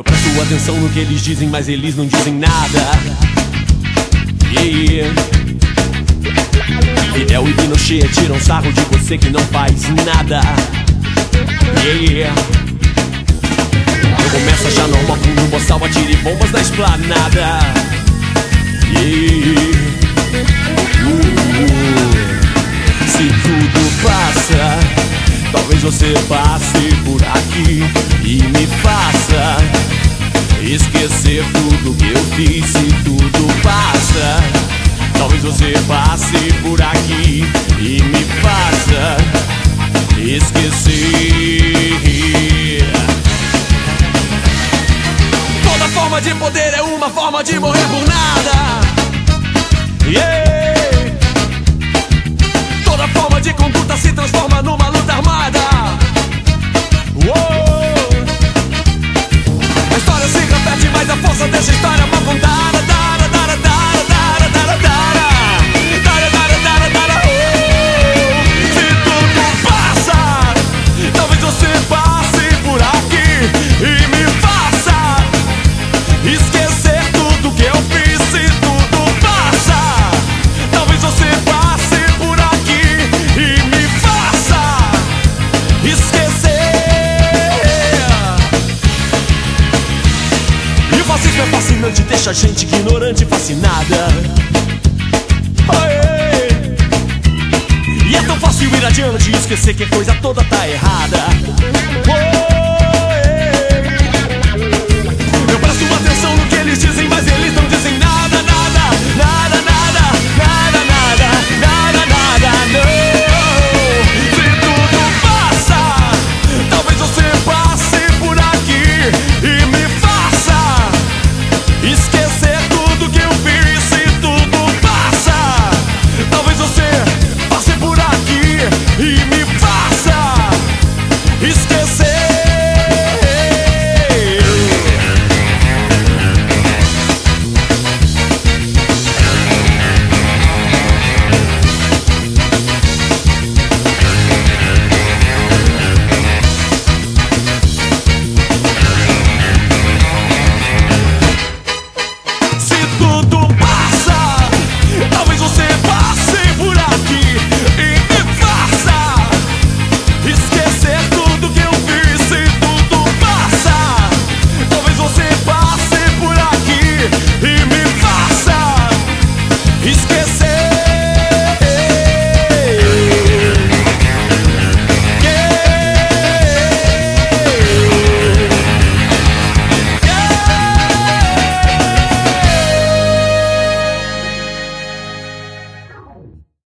Eu presto atenção no que eles dizem, mas eles não dizem nada. Yeah. Fidel e Pinochet tiram sarro de você que não faz nada. Yeah. Começa já normal com um boçal, atire bombas na esplanada. Yeah. Uh. Se tudo passa, talvez você passe por aqui e me faça tudo que eu fiz. Se tudo passa, talvez você passe por aqui e me faça esquecer. Toda forma de poder é uma forma de morrer por nada. Yeah. Toda forma de conduta se transforma numa O fascismo é fascinante, deixa a gente ignorante fascinada. Aê! E é tão fácil ir adiante e esquecer que a coisa toda tá errada.